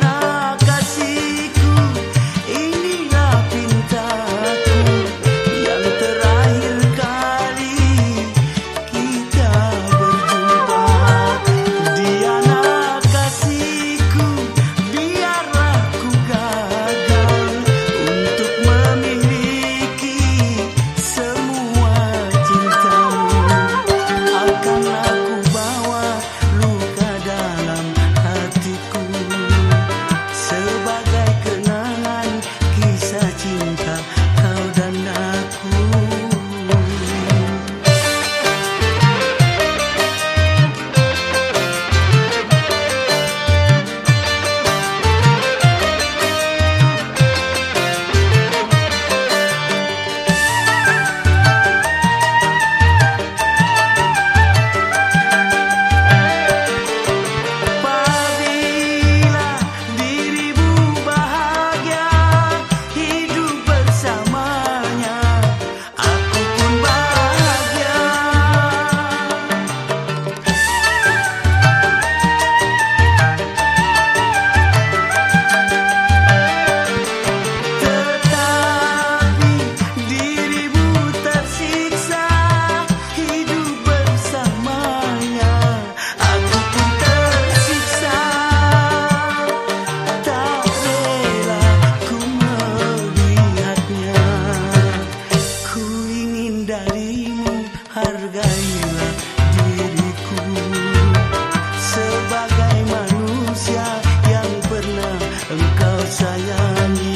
na Hargailah diriku Sebagai manusia yang pernah engkau sayangi.